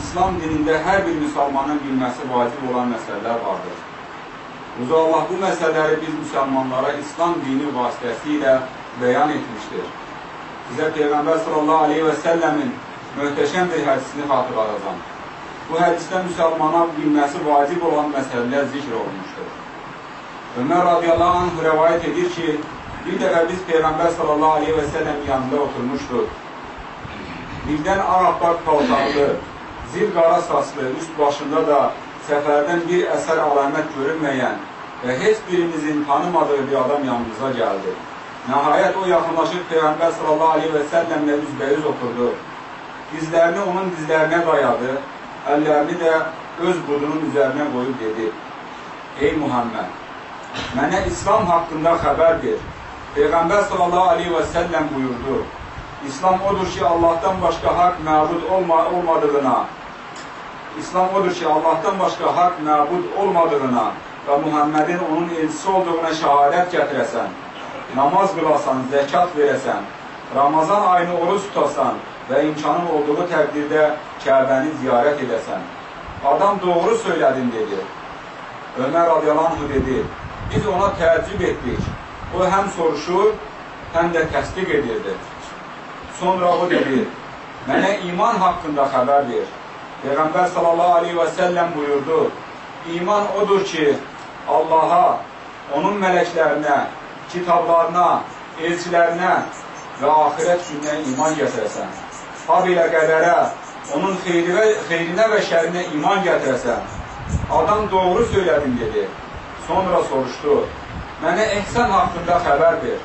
İslam dinində hər bir müsəlmanın bilməsi vacib olan məsələlər vardır. Uca Allah bu məsələləri biz müsəlmanlara İslam dini vasitəsilə bəyan etmişdir. Sizə Peyğəmbər sallallahu aleyhi və səlləmin möhtəşəm bir hədisini xatırladacam. Bu hədisdə müsəlmana bilməsi vacib olan məsələlər zikr olunmuşdur. Ömər radiyallahu anh rəvayət edir ki, bir dəfə biz Peyğəmbər sallallahu aleyhi və səlləm yanında oturmuşduq. Birdən ağabbaq paltarlı, zil qara saçlı, üst başında da səfərdən bir əsər əlamət görünməyən və heç birimizin tanımadığı bir adam yanımıza gəldi. Nəhayət o yaxınlaşıb Peyğəmbər sallallahu aleyhi və səlləmlə üzbəyiz oturdu. Dizlərini onun dizlərinə dayadı, əllərini də öz budunun üzərinə qoyub dedi. Ey Muhammed, mənə İslam haqqında xəbər ver. Peyğəmbər sallallahu aleyhi və səlləm buyurdu. İslam odur ki, Allahdan başqa haqq məbud olma olmadığına, İslam odur ki, Allahdan başqa haqq məbud olmadığına və Muhammedin onun elçisi olduğuna şəhadət gətirəsən, namaz qılasan, zəkat verəsən, Ramazan ayını oruç tutasan və imkanın olduğu təqdirdə Kəbəni ziyarət edəsən. Adam doğru söylədin, dedi. Ömər radiyallahu dedi, biz ona təəccüb etdik. O həm soruşur, həm də təsdiq edirdi. Sonra o dedi, mənə iman haqqında xəbər ver. Peyğəmbər sallallahu aleyhi və səlləm buyurdu, iman odur ki, Allaha, onun mələklərinə, kitablarına, elçilərinə və axirət gününə iman gətirəsən. Hab ilə qədərə, onun xeyrinə, xeyrinə və şərinə iman gətirəsən. Adam doğru söylədin, dedi. Sonra soruşdu, mənə ehsan haqqında xəbər ver.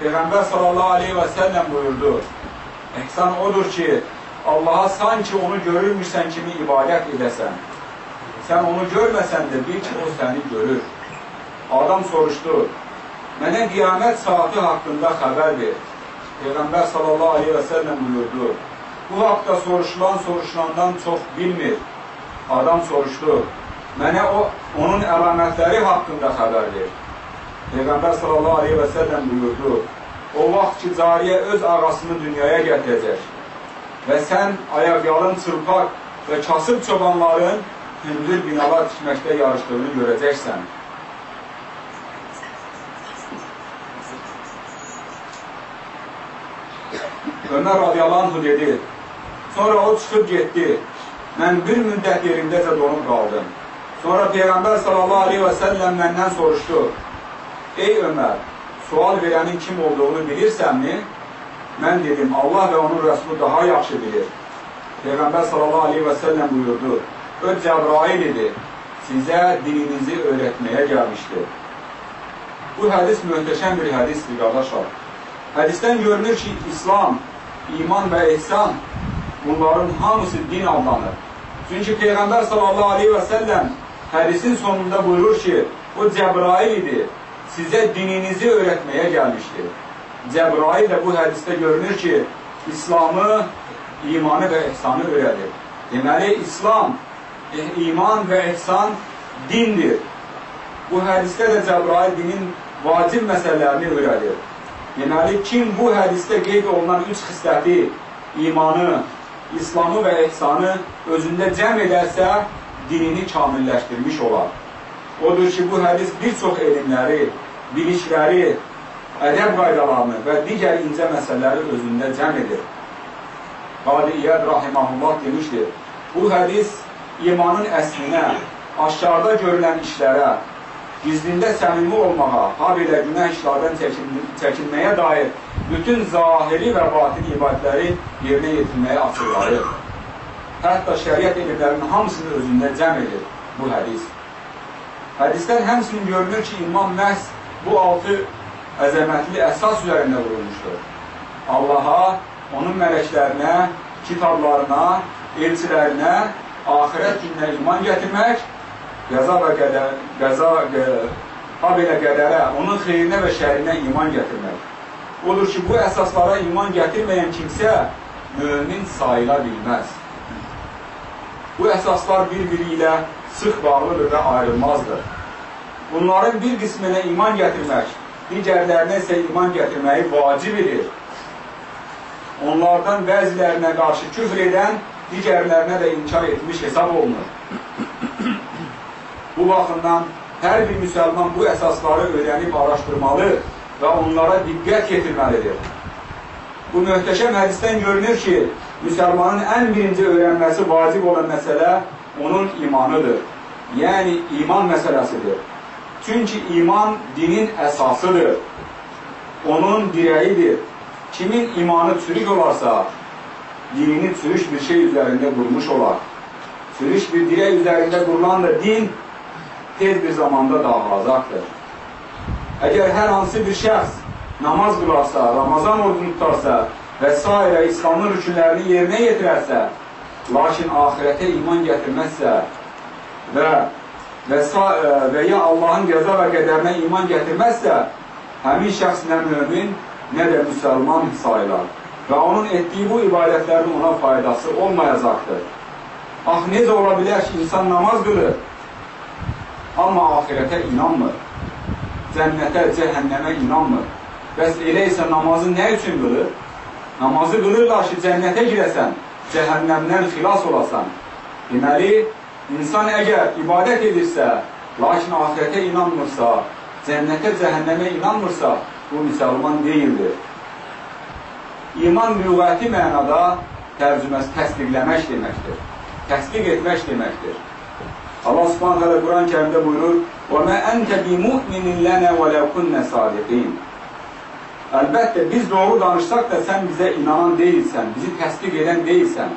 Peyğəmbər sallallahu aleyhi və səlləm buyurdu, ehsan odur ki, Allaha sanki onu görürmüşsən kimi ibadət edəsən. Sən onu görməsən də bil ki, o səni görür. Adam soruşdu, mənə qiyamət saati haqqında xəbər ver. Peyğəmbər sallallahu aleyhi və səlləm buyurdu, bu haqda soruşulan soruşulandan çox bilmir. Adam soruşdu, mənə o, onun əlamətləri haqqında xəbər ver. Peyğəmbər sallallahu aleyhi və səlləm buyurdu, o vaxt ki, cariyə öz ağasını dünyaya gətirəcək və sən ayaqyalın çırpaq və kasıb çobanların hündür binalar tikməkdə yarışdığını görəcəksən. Ömər radiyallahu dedi, sonra o çıxıb getdi, mən bir müddət yerimdəcə donub qaldım. Sonra Peyğəmbər sallallahu aleyhi və səlləm məndən soruşdu, ey Ömər, sual verənin kim olduğunu bilirsənmi? Mən dedim, Allah və onun Rəsulü daha yaxşı bilir. Peyğəmbər sallallahu aleyhi və səlləm buyurdu, o Cəbrail idi, sizə dininizi öyrətməyə gəlmişdir. Bu hədis möhtəşəm bir hədisdir, qardaşlar. Hədisdən görünür ki, İslam, iman və ehsan bunların hamısı din adlanır. Çünki Peyğəmbər sallallahu aleyhi və səlləm hədisin sonunda buyurur ki, o Cəbrail idi, sizə dininizi öyrətməyə gəlmişdir. Cəbrail də bu hədisdə görünür ki, İslamı, imanı və ehsanı öyrədir. Deməli, İslam, iman və ehsan dindir. Bu hədisdə də Cəbrail dinin vacib məsələlərini öyrədir. Deməli, kim bu hədisdə qeyd olunan üç xisləti imanı, İslamı və ehsanı özündə cəm edərsə, dinini kamilləşdirmiş olar. Odur ki, bu hədis bir çox elmləri, bilikləri, ədəb qaydalarını və digər incə məsələləri özündə cəm edir. Qadi İyyad Rahimahullah demişdir, bu hədis imanın əslinə, aşağıda görülən işlərə, gizlində səmimi olmağa, ha belə günah işlərdən çəkinməyə dair bütün zahiri və batin ibadətləri yerinə yetirməyə açıqlayır. Hətta şəriət elmlərinin hamısını özündə cəm edir bu hədis. Hədisdən həmsinin görünür ki, iman məhz bu altı əzəmətli əsas üzərində qurulmuşdur. Allaha, onun mələklərinə, kitablarına, elçilərinə, axirət gününə iman gətirmək qəza və qədər, qəza, ha belə qədərə, onun xeyrinə və şərinə iman gətirmək. Odur ki, bu əsaslara iman gətirməyən kimsə mömin sayıla bilməz. Bu əsaslar bir-biri ilə sıx bağlıdır və ayrılmazdır. Bunların bir qisminə iman gətirmək, digərlərinə isə iman gətirməyi vacib edir. Onlardan bəzilərinə qarşı küfr edən, digərlərinə də inkar etmiş hesab olunur. Bu baxımdan hər bir müsəlman bu əsasları öyrənib araşdırmalı və onlara diqqət yetirməlidir. Bu möhtəşəm hədisdən görünür ki, müsəlmanın ən birinci öyrənməsi vacib olan məsələ onun imanıdır. Yəni, iman məsələsidir. Çünki iman dinin əsasıdır. Onun dirəyidir. Kimin imanı çürük olarsa, dinini çürük bir şey üzərində qurmuş olar. Çürük bir dirək üzərində qurulan da din tez bir zamanda dağılacaqdır. Əgər hər hansı bir şəxs namaz qılarsa, Ramazan orucunu tutarsa və s. İslamın rükünlərini yerinə yetirərsə, lakin ahirətə iman gətirməzsə və və, və ya Allahın qəza və qədərinə iman gətirməzsə, həmin şəxs nə mömin, nə də müsəlman sayılar və onun etdiyi bu ibadətlərin ona faydası olmayacaqdır. Ax, necə ola bilər ki, insan namaz qılır, Amma ahirətə inanmır. Cənnətə, cəhənnəmə inanmır. Bəs elə isə namazı nə üçün qılır? Namazı qılırlar ki, cənnətə girəsən, cəhənnəmdən xilas olasan. Deməli, İnsan əgər ibadət edirsə, lakin ahirətə inanmırsa, cənnətə, cəhənnəmə inanmırsa, bu müsəlman deyildir. İman lüğəti mənada tərcüməsi təsdiqləmək deməkdir. Təsdiq etmək deməkdir. Allah Subhanahu taala Quran-Kərimdə buyurur: "Və mə entə bimu'minin lənə və ləv kunnə sadiqin." Əlbəttə biz doğru danışsaq da sən bizə inanan deyilsən, bizi təsdiq edən deyilsən.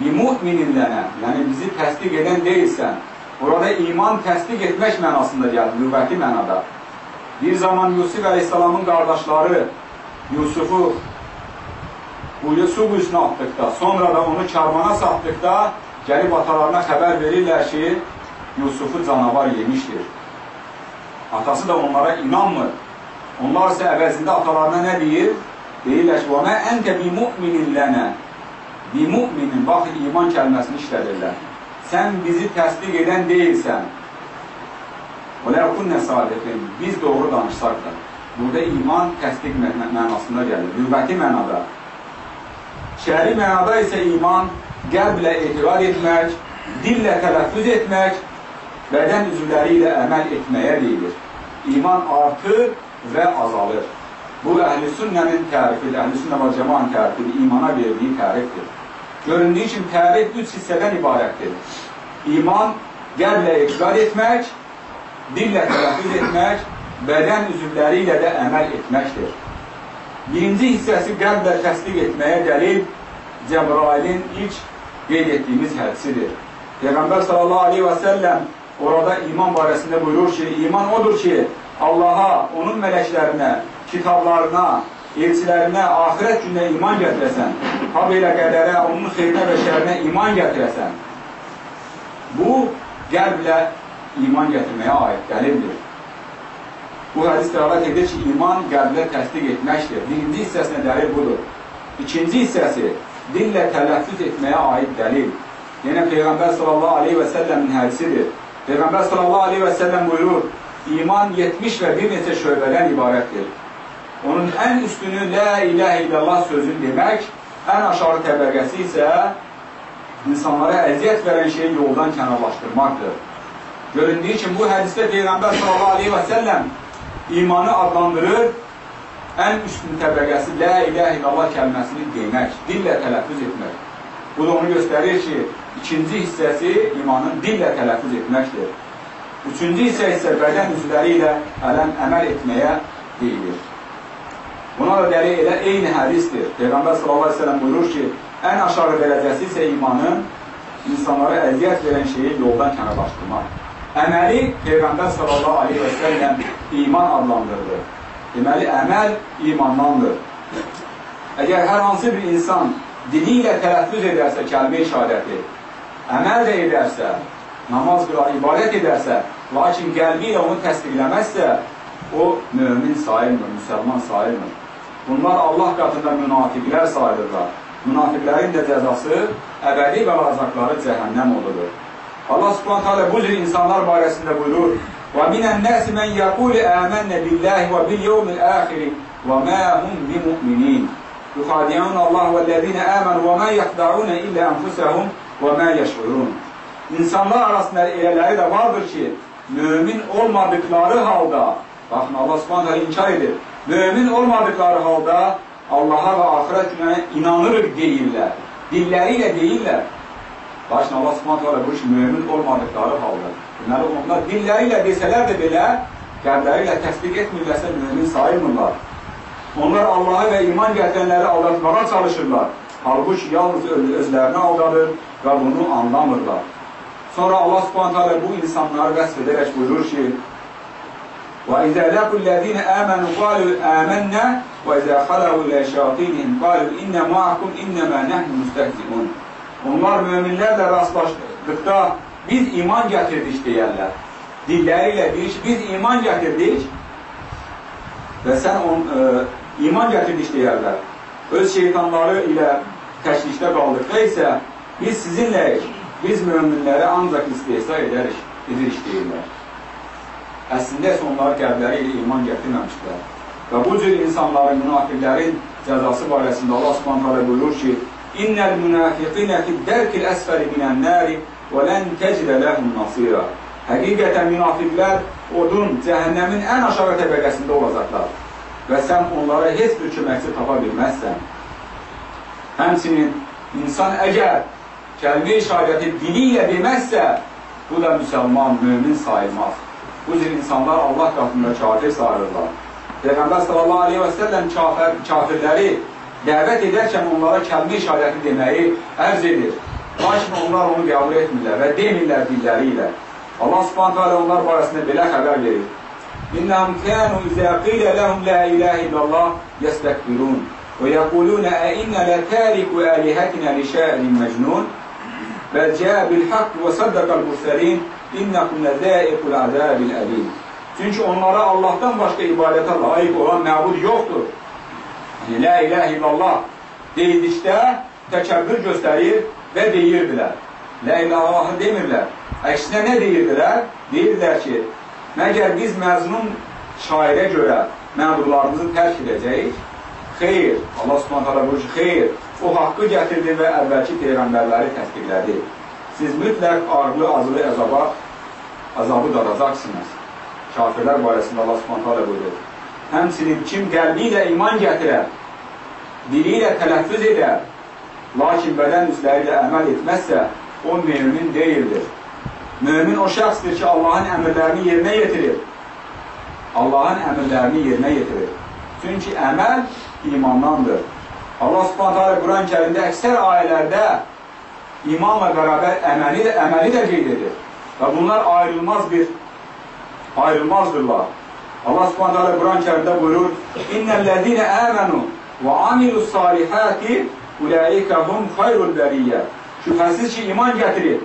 Bimü'minin lənə, yəni bizi təsdiq edən deyilsən. Burada iman təsdiq etmək mənasında gəlir, lüğəti mənada. Bir zaman Yusuf Aleyhisselamın qardaşları Yusufu bu su quyusuna atdıqda, sonra da onu karvana satdıqda gəlib atalarına xəbər verirlər ki, Yusufu canavar yemişdir. Atası da onlara inanmır. Onlar isə əvəzində atalarına nə deyir? Deyirlər ki, وَمَا أَنْتَ بِمُؤْمِنٍ لَنَا Bi mu'minin, bax iman kəlməsini işlədirlər. Sən bizi təsdiq edən deyilsən. Olə kunnə sadiqin, biz doğru danışsaq da. Burada iman təsdiq mənasında gəlir, lügəti mənada. Şəri mənada isə iman qəlblə etibar etmək, dillə tələffüz etmək, bədən üzvləri ilə əməl etməyə deyilir. İman artır və azalır. Bu əhl-i sünnənin tərifidir, əhl-i sünnə və cəmanın tərifidir, imana verdiyi tərifdir. Göründüyü üçün tərif üç hissədən ibarətdir. İman, qəlblə etiqad etmək, dillə tələffüz etmək, bədən üzvləri ilə də əməl etməkdir. Birinci hissəsi qəlblə təsdiq etməyə dəlil Cəbrailin ilk qeyd etdiyimiz hədisidir. Peyğəmbər sallallahu aleyhi və səlləm orada iman barəsində buyurur ki, iman odur ki, Allaha, onun mələklərinə, kitablarına, elçilərinə, axirət gününə iman gətirəsən, ha belə qədərə, onun xeyrinə və şərinə iman gətirəsən. Bu, qəlblə iman gətirməyə aid dəlildir. Bu hədis dəlalət edir ki, iman qəlblə təsdiq etməkdir. Birinci hissəsinə dəlil budur. İkinci hissəsi, dillə tələffüz etməyə aid dəlil. Yenə Peyğəmbər sallallahu aleyhi və səlləmin hədisidir. Peyğəmbər sallallahu aleyhi və səlləm buyurur, iman 70 və bir neçə şöbədən ibarətdir. Onun ən üstünü Lə iləhə illallah sözünü demək, ən aşağı təbəqəsi isə insanlara əziyyət verən şeyi yoldan kənarlaşdırmaqdır. Göründüyü kimi bu hədisdə Peyğəmbər sallallahu aleyhi və səlləm imanı adlandırır, ən üstün təbəqəsi Lə ilə illallah kəlməsini demək, dillə tələffüz etmək. Bu da onu göstərir ki, ikinci hissəsi imanın dillə tələffüz etməkdir. Üçüncü hissə isə bədən üzvləri ilə ələm əməl etməyə deyilir. Buna da dəlil elə eyni hədisdir. Peyğəmbər səlləm buyurur ki, ən aşağı dərəcəsi isə imanın insanlara əziyyət verən şeyi yoldan kənarlaşdırmaq. Əməli Peyğəmbər səlləm iman adlandırdı. Deməli, əməl imandandır. Əgər hər hansı bir insan dili ilə tələffüz edərsə kəlmə-i şəhadəti, əməl də edərsə, namaz qılar, ibadət edərsə, lakin qəlbi ilə onu təsdiqləməzsə, o mömin sayılmır, müsəlman sayılmır. Bunlar Allah qatında münafiqlər sayılırlar. Münafiqlərin də cəzası əbədi və qalacaqları cəhənnəm odur. Allah Subhanahu taala bu cür insanlar barəsində buyurur: "Və minən nas men yaqulu amanna billahi və bil yevmil axir və ma hum bimu'minin." Yuhadiyun Allah və ləzina amanu və ma yahdaun illa anfusahum və ma yəşurun. İnsanlar arasında elələri də vardır ki, mömin olmadıkları halda, baxın Allah Subhanahu inkar edir mümin olmadıkları halda Allaha və axirət günə inanırıq deyirlər. Dilləri ilə deyirlər. Lakin Allah subhanət hələ bu iş mümin olmadıkları halda. Deməli, onlar dilləri ilə desələr də belə, qəlbləri ilə təsdiq etmirlərsə mümin sayılmırlar. Onlar Allahı və iman gətirənləri aldatmağa çalışırlar. Halbuki yalnız özlərini aldadır və bunu anlamırlar. Sonra Allah subhanət hələ bu insanları vəsf edərək buyurur ki, وإذا لقوا الذين آمنوا قالوا آمنا وإذا خلوا إلى شياطينهم قالوا إن معكم إنما نحن müstehzi'un. Onlar möminlərlə rastlaşdıqda biz iman gətirdik deyərlər. Dilləri ilə deyir biz iman gətirdik və sən on, e, iman gətirdik deyərlər. Öz şeytanları ilə təşrişdə qaldıqda isə biz sizinləyik, biz möminləri ancaq istehsa edərik, edirik deyirlər əslində isə onları qəlbləri ilə iman gətirməmişdilər. Və bu cür insanların, münafiqlərin cəzası barəsində Allah subhanətə buyurur ki, İnnəl münafiqinə fiddərkil əsfəli minən-nəri və lən təcdə ləhum nasira. Həqiqətən münafiqlər odun, cəhənnəmin ən aşağı təbəqəsində olacaqlar və sən onlara heç bir köməkçi tapa bilməzsən. Həmçinin insan əgər kəlmə-i şəhadəti dili ilə deməzsə, bu da müsəlman, mömin sayılmaz. Bu cür insanlar Allah qatında kafir sayılırlar. Peyğəmbər sallallahu aleyhi və səlləm kafir, kafirləri dəvət edərkən onlara kəlmə işarəti deməyi ərz edir. Lakin onlar onu qəbul etmirlər və demirlər dilləri ilə. Allah subhanətə alə onlar barəsində belə xəbər verir. İnnəhum kənu izə qilə ləhum lə iləhə illallah yəstəkbirun və yəqulunə əinnə lətəriku əlihətinə li şərin məcnun və cəə bil haqq və saddaqal İnnəkum ləzəiqul əzəbil əlim. Çünki onlara Allahdan başqa ibadətə layiq olan məbud yoxdur. Yəni, Lə iləh illallah deyildikdə təkəbbür göstərir və deyirdilər. Lə ilallahı demirlər. Əksinə nə deyirdilər? Deyirdilər ki, məgər biz məzlum şairə görə məmurlarımızı tərk edəcəyik? Xeyr, Allah subhanətələ buyur ki, xeyr, o haqqı gətirdi və əvvəlki peyğəmbərləri təsdiqlədi siz mütləq ağırlı, acılı əzaba, azabı daracaqsınız. Kafirlər barəsində Allah subhanətə buyurur. Həmçinin kim qəlbi ilə iman gətirər, dili ilə tələffüz edər, lakin bədən üzləri ilə əməl etməzsə, o mümin deyildir. Mümin o şəxsdir ki, Allahın əmrlərini yerinə yetirir. Allahın əmrlərini yerinə yetirir. Çünki əməl imandandır. Allah subhanətə Quran-ı kərimdə əksər ayələrdə imanla bərabər əməli də, əməli də qeyd edir. Və bunlar ayrılmaz bir, ayrılmazdırlar. Allah subhanət hələ Quran-ı kərimdə buyurur, İnnəl-ləzinə əmənu və amilus salihəti uləikə hum xayrul bəriyyə. Şübhəsiz ki, iman gətirir.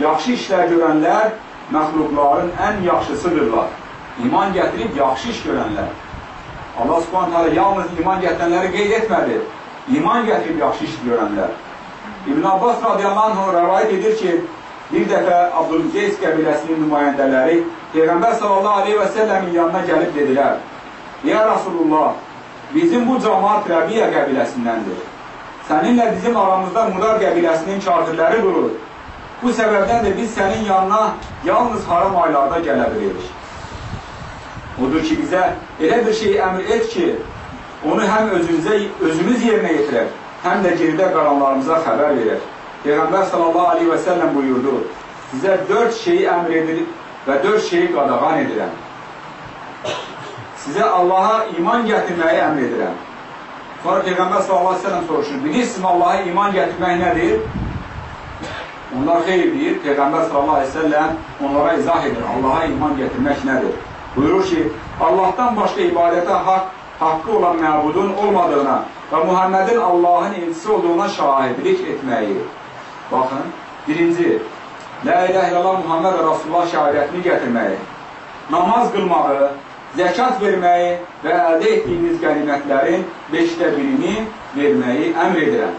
Yaxşı işlər görənlər məxluqların ən yaxşısıdırlar. İman gətirib yaxşı iş görənlər. Allah subhanət hələ yalnız iman gətirənləri qeyd etmədi. İman gətirib yaxşı iş görənlər. İbn Abbas radiyallahu anh rəvayət edir ki, bir dəfə Abdülqeys qəbiləsinin nümayəndələri Peyğəmbər sallallahu aleyhi və səlləmin yanına gəlib dedilər, Ya Rasulullah, bizim bu cəmaat Rəbiyə qəbiləsindəndir. Səninlə bizim aramızda Mudar qəbiləsinin kafirləri durur. Bu səbəbdən də biz sənin yanına yalnız haram aylarda gələ bilirik. Odur ki, bizə elə bir şey əmr et ki, onu həm özümüzə, özümüz yerinə yetirək, həm də geridə qalanlarımıza xəbər verək. Peyğəmbər sallallahu aleyhi və səlləm buyurdu, sizə dörd şeyi əmr edir və dörd şeyi qadağan edirəm. Sizə Allaha iman gətirməyi əmr edirəm. Sonra Peyğəmbər sallallahu aleyhi və səlləm soruşur, bilirsinizmi Allaha iman gətirmək nədir? Onlar xeyr deyir, Peyğəmbər sallallahu aleyhi və səlləm onlara izah edir, Allaha iman gətirmək nədir? Buyurur ki, Allahdan başqa ibadətə haqq, haqqı olan məbudun olmadığına və Muhammedin Allahın elçisi olduğuna şahidlik etməyi. Baxın, birinci, La ilahe illallah Muhammed Rasulullah şəhadətini gətirməyi, namaz qılmağı, zəkat verməyi və əldə etdiyiniz qənimətlərin beşdə birini verməyi əmr edirəm.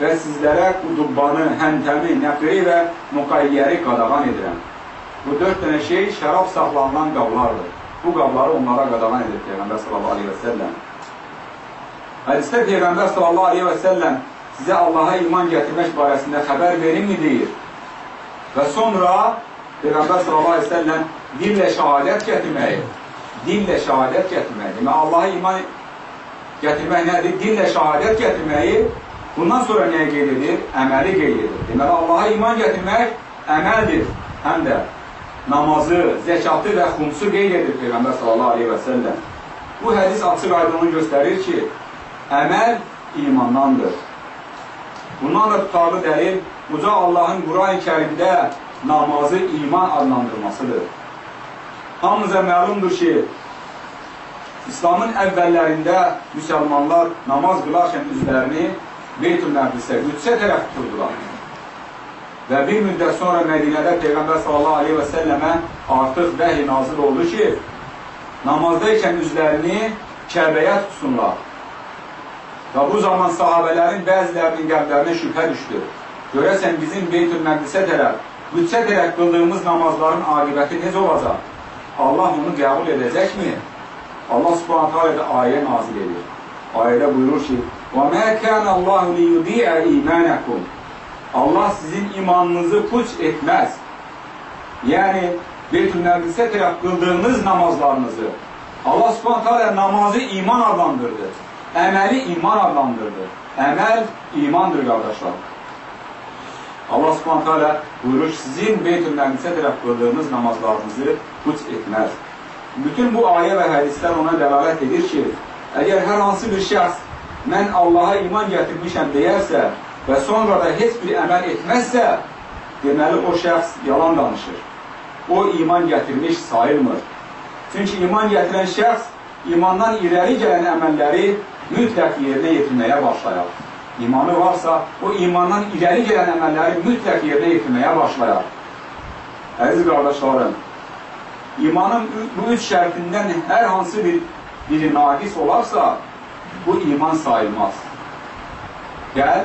Və sizlərə qudubbanı, həntəmi, nəfri və müqayyəri qadağan edirəm. Bu dörd dənə şey şərab saxlanılan qablardır. Bu qabları onlara qadağan edir Peyğəmbər sallallahu aleyhi və səlləm. Hədisdə Peyğəmbər sallallahu aleyhi və səlləm sizə Allaha iman gətirmək barəsində xəbər verinmi deyir. Və sonra Peyğəmbər səlləm dillə şəhadət gətirməyi, dillə şəhadət gətirməyi, demək Allaha iman gətirmək nədir? Dillə şəhadət gətirməyi, bundan sonra nəyə qeyd edir? Əməli qeyd edir. Deməli, Allaha iman gətirmək əməldir, həm də namazı, zəkatı və xumsu qeyd edir Peyğəmbər sallallahu aleyhi və səlləm. Bu hədis açıq aydın göstərir ki, əməl imandandır. Bundan da tutarlı dəlil Uca Allahın Quran-ı kərimdə namazı iman adlandırmasıdır. Hamıza məlumdur ki, İslamın əvvəllərində müsəlmanlar namaz qılarkən üzlərini Beytül Məqdisə, Qüdsə tərəf tuturdular. Və bir müddət sonra Mədinədə Peyğəmbər sallallahu aleyhi və səlləmə artıq vəhi nazil oldu ki, namazdaykən üzlərini Kəbəyə tutsunlar. Və bu zaman sahabələrin bəzilərinin qəlblərinə şübhə düşdü. Görəsən bizim Beytül Məqdisə tərəf, Qüdsə tərəf qıldığımız namazların aqibəti necə olacaq? Allah onu qəbul edəcəkmi? Allah subhanətə alə də ayə nazil edir. Ayədə buyurur ki, وَمَا كَانَ اللّٰهُ لِيُدِيعَ اِيمَانَكُمْ Allah sizin imanınızı puç etməz. Yəni, Beytül Məqdisə tərəf qıldığınız namazlarınızı Allah subhanətə alə namazı iman adlandırdı. Əməli iman adlandırdı. Əməl imandır, qardaşlar. Allah subhanətə alə buyurur sizin Beytül Məqdisə tərəf qıldığınız namazlarınızı puç etməz. Bütün bu ayə və hədislər ona dəlalət edir ki, əgər hər hansı bir şəxs mən Allaha iman gətirmişəm deyərsə və sonra da heç bir əməl etməzsə, deməli o şəxs yalan danışır. O iman gətirmiş sayılmır. Çünki iman gətirən şəxs imandan irəli gələn əməlləri mütləq yerinə yetirməyə başlayar. İmanı varsa, o imandan irəli gələn əməlləri mütləq yerinə yetirməyə başlayar. Əziz qardaşlarım, imanın bu üç şərtindən hər hansı bir biri naqis olarsa, bu iman sayılmaz. Gəl,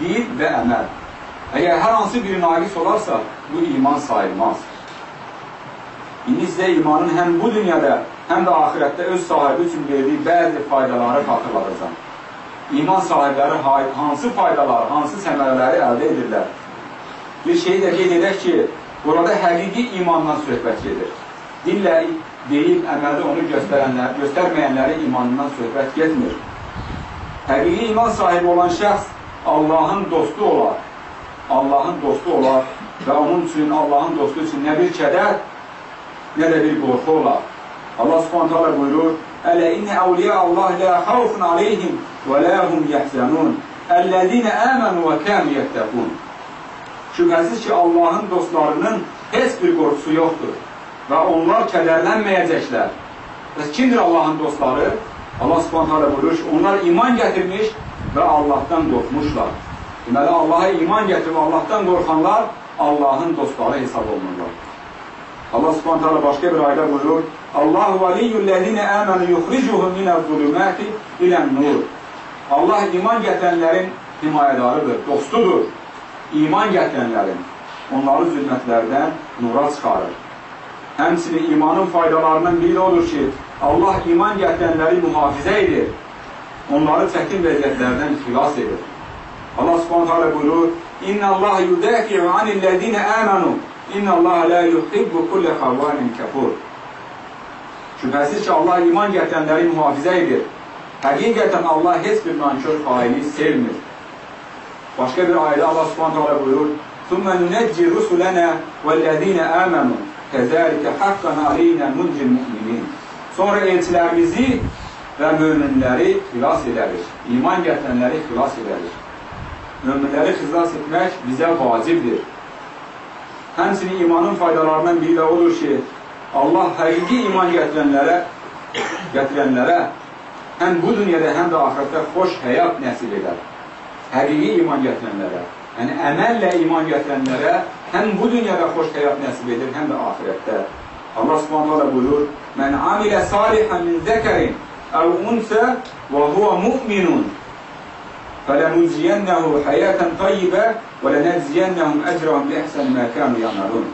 dil və əməl. Əgər hər hansı biri naqis olarsa, bu iman sayılmaz. İndi sizə imanın həm bu dünyada, həm də ahirətdə öz sahibi üçün verdiyi bəzi faydaları xatırladacaq. İman sahibləri hansı faydaları, hansı səmərələri əldə edirlər? Bir şeyi də qeyd edək ki, burada həqiqi imandan söhbət gedir. Dillə deyib, əməldə onu göstərənlər, göstərməyənlərin imanından söhbət getmir. Həqiqi iman sahibi olan şəxs Allahın dostu olar. Allahın dostu olar və onun üçün, Allahın dostu üçün nə bir kədər, nə də bir qorxu olar. Allah subhanət hala buyurur, Ələ innə əvliyə Allah lə xavfun aleyhim və lə hum yəhzənun Əlləzinə əmənu və kəmi yəttəqun Şübhəsiz ki, Allahın dostlarının heç bir qorxusu yoxdur və onlar kədərlənməyəcəklər. Bəs kimdir Allahın dostları? Allah subhanət hala buyurur onlar iman gətirmiş və Allahdan qorxmuşlar. Deməli, Allaha iman gətirib Allahdan qorxanlar Allahın dostları hesab olunurlar. Allah subhanət hala başqa bir ayda buyurur, Allahu valiyyullezine əmənu yuxricuhum minəl-zulümati ilən-nur. Allah iman gətirənlərin himayədarıdır, dostudur. İman gətirənlərin onları zülmətlərdən nura çıxarır. Həmçinin imanın faydalarından biri odur ki, Allah iman gətirənləri mühafizə edir. onları çətin vəziyyətlərdən xilas edir. Allah subhanahu teala buyurur, İnna Allah yudafi'u anillezine amanu. İnna Allah la yuhibbu kulle havvanin kafur. Şübhəsiz ki, Allah iman gətirənləri mühafizə edir. Həqiqətən Allah heç bir nankör faili sevmir. Başqa bir ayədə Allah subhanahu teala buyurur, ثُمَّ نُنَجِّ رُسُلَنَا وَالَّذ۪ينَ آمَنُوا كَذَٰلِكَ حَقًّا عَلَيْنَا مُنْجِ الْمُؤْمِنِينَ Sonra elçilərimizi və möminləri xilas edərik. İman gətirənləri xilas edərik. Möminləri xilas etmək bizə vacibdir. Həmsinin imanın faydalarından biri də odur ki, Allah həqiqi iman gətirənlərə gətirənlərə həm bu dünyada, həm də axirətdə xoş həyat nəsib edər. Həqiqi iman gətirənlərə, yəni əməllə iman gətirənlərə həm bu dünyada xoş həyat nəsib edir, həm də axirətdə. Allah Subhanahu da buyurur: "Mən amilə salihan min zəkarin əv unsə və huwa mu'minun" فَلَنُجْزِيَنَّهُ حَيَاةً طَيِّبَةً وَلَنَجْزِيَنَّهُمْ أَجْرَهُمْ بِأَحْسَنِ مَا كَانُوا يَعْمَلُونَ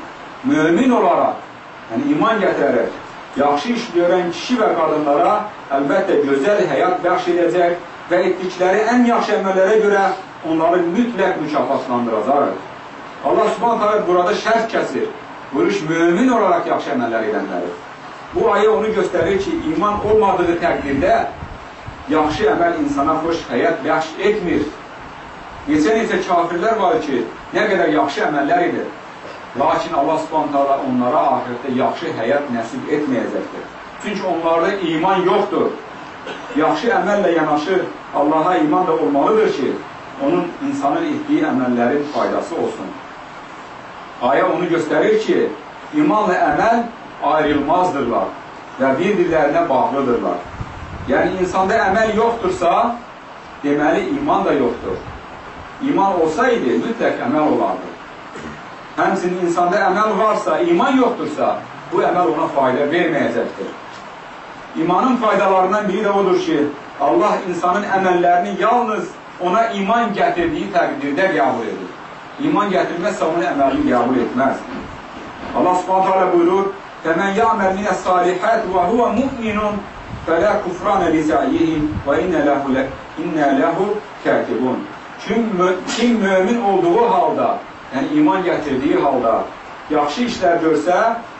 Mümin olarak yəni iman gətirərək, yaxşı iş görən kişi və qadınlara əlbəttə gözəl həyat bəxş edəcək və etdikləri ən yaxşı əməllərə görə onları mütləq mükafatlandıracaq. Allah subhanət hələ burada şərt kəsir. Buyuruş, mömin olaraq yaxşı əməllər edənləri. Bu ayə onu göstərir ki, iman olmadığı təqdirdə yaxşı əməl insana xoş həyat bəxş etmir. Neçə-neçə kafirlər var ki, nə qədər yaxşı əməllər edir. Lakin Allah subhanətə onlara ahirətdə yaxşı həyat nəsib etməyəcəkdir. Çünki onlarda iman yoxdur. Yaxşı əməllə yanaşı Allaha iman da olmalıdır ki, onun insanın etdiyi əməllərin faydası olsun. Ayə onu göstərir ki, imanla əməl ayrılmazdırlar və bir-birlərinə bağlıdırlar. Yəni, insanda əməl yoxdursa, deməli, iman da yoxdur. İman olsaydı, mütləq əməl olardı. Həmsinin insanda əməl varsa, iman yoxdursa, bu əməl ona fayda verməyəcəkdir. İmanın faydalarından biri də odur ki, Allah insanın əməllərini yalnız ona iman gətirdiyi təqdirdə qəbul edir. İman gətirməzsə onun əməlini qəbul etməz. Allah subhanət hələ buyurur, Fəmən yəməl minə salihət və huvə mu'minun fələ kufranə lisəyyihim və innə ləhu kətibun. Kim, kim mömin olduğu halda yəni iman gətirdiyi halda yaxşı işlər görsə,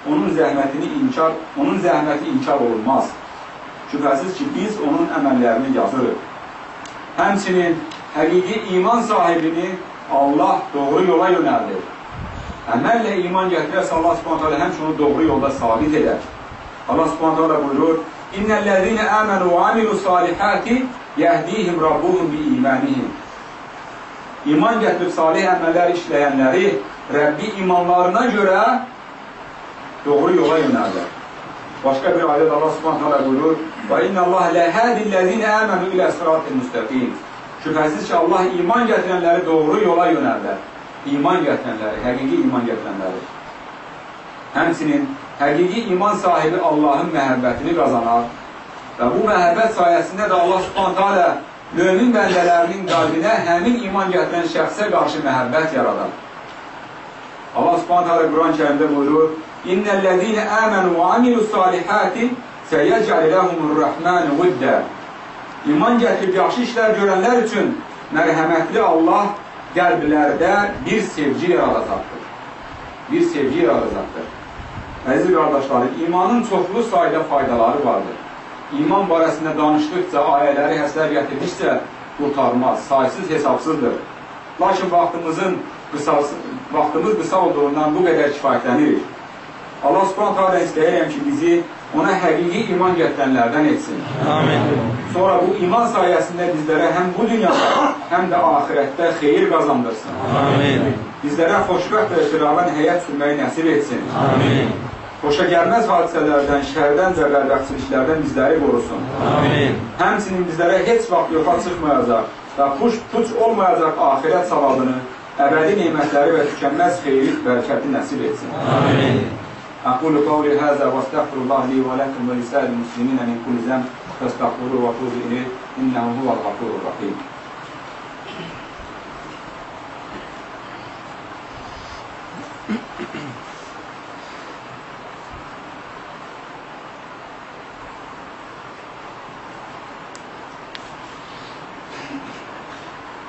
onun zəhmətini inkar, onun zəhməti inkar olunmaz. Şübhəsiz ki, biz onun əməllərini yazırıq. Həmçinin həqiqi iman sahibini Allah doğru yola yönəldir. Əməllə iman gətirərsə Allah subhanət hələ həmçin onu doğru yolda sabit edər. Allah subhanət hələ buyurur, İnnəl-ləzine əmənu və amilu salihəti yəhdihim rabbuhum bi imanihim iman gətirib salih əməllər işləyənləri Rəbbi imanlarına görə doğru yola yönəldir. Başqa bir ayədə Allah Subhanahu taala buyurur: "Və inna Allah la hadillezine amanu ila sıratil mustaqim." Şübhəsiz ki, Allah iman gətirənləri doğru yola yönəldir. İman gətirənləri, həqiqi iman gətirənləri. Həmçinin həqiqi iman sahibi Allahın məhəbbətini qazanar və bu məhəbbət sayəsində də Allah Subhanahu taala mömin bəndələrinin qalbinə həmin iman gətirən şəxsə qarşı məhəbbət yaradar. Allah subhanət hələ Quran-ı kərimdə buyurur, İnnəl-ləzīnə əmənu və amilu salihəti səyəcəl ləhumur rəhməni vüddə. İman gətirib yaxşı işlər görənlər üçün mərhəmətli Allah qəlblərdə bir sevgi yaradacaqdır. Bir sevgi yaradacaqdır. Əziz qardaşlarım, imanın çoxlu sayda faydaları vardır iman barəsində danışdıqca, ayələri həslər gətirdikcə qurtarmaz, saysız hesabsızdır. Lakin vaxtımızın qısası, vaxtımız qısa olduğundan bu qədər kifayətlənirik. Allah subhanət hala istəyirəm ki, bizi ona həqiqi iman gətirənlərdən etsin. Amin. Sonra bu iman sayəsində bizlərə həm bu dünyada, həm də ahirətdə xeyir qazandırsın. Amin. Bizlərə xoşbəxt və firavan həyat sürməyi nəsib etsin. Amin xoşa gəlməz hadisələrdən, şərdən və bədbəxtçiliklərdən bizləri qorusun. Amin. Həmçinin bizlərə heç vaxt yoxa çıxmayacaq və puç, puç olmayacaq ahirət savabını, əbədi nemətləri və tükənməz xeyri bərəkəti nəsib etsin. Amin. أقول قولي هذا واستغفر الله لي ولكم ولسائر المسلمين من كل ذنب فاستغفروه واتوبوا إليه إنه هو الغفور الرحيم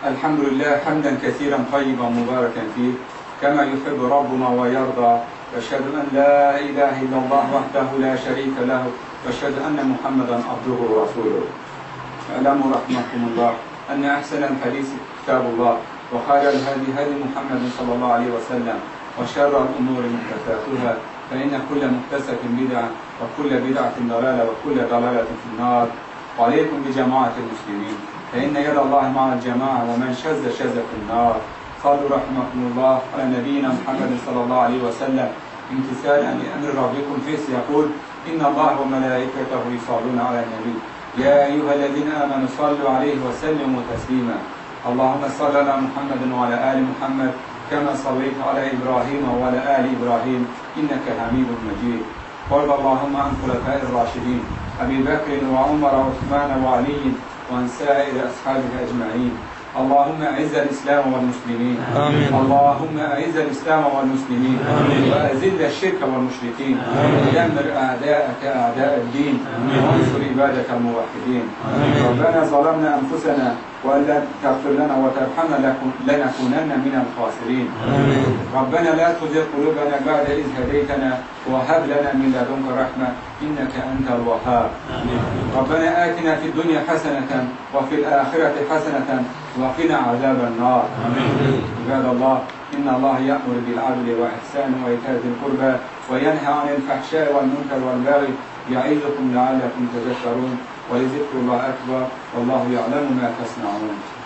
الحمد لله حمدا كثيرا طيبا مباركا فيه كما يحب ربنا ويرضى. واشهد أن لا إله إلا الله وحده لا شريك له وأشهد أن محمدا عبده ورسوله. أعلموا رحمكم الله أن أحسن الحديث كتاب الله وخير الهدي هدي محمد صلى الله عليه وسلم وشر الأمور محدثاتها فإن كل محدثة بدعة وكل بدعة ضلالة وكل ضلالة في النار. وعليكم بجماعة المسلمين. فإن يد الله مع الجماعة ومن شذ شذ في النار. صلوا رحمكم الله على نبينا محمد صلى الله عليه وسلم. امتثالا لأمر ربكم فيه يقول إن الله وملائكته يصلون على النبي. يا أيها الذين آمنوا صلوا عليه وسلموا تسليما. اللهم صل على محمد وعلى آل محمد كما صليت على إبراهيم وعلى آل إبراهيم. إنك حميد مجيد. وارض اللهم عن خلفاء الراشدين أبي بكر وعمر وعثمان وعلي. وعن سائر اصحابه اجمعين اللهم أعز الإسلام والمسلمين. آمين. اللهم أعز الإسلام والمسلمين. آمين. وأذل الشرك والمشركين. ودمر أعداءك أعداء الدين. وانصر عبادك الموحدين. ربنا ظلمنا أنفسنا وإن لم تغفر لنا وترحمنا لنكونن من الخاسرين. ربنا لا تزغ قلوبنا بعد إذ هديتنا وهب لنا من لدنك رحمة. إنك أنت الوهاب. ربنا آتنا في الدنيا حسنة وفي الآخرة حسنة وقنا عذاب النار. عباد الله إن الله يأمر بالعدل والإحسان وإيتاء ذي القربى وينهى عن الفحشاء والمنكر والبغي يعظكم لعلكم تذكرون. ولذكر الله أكبر والله يعلم ما تصنعون.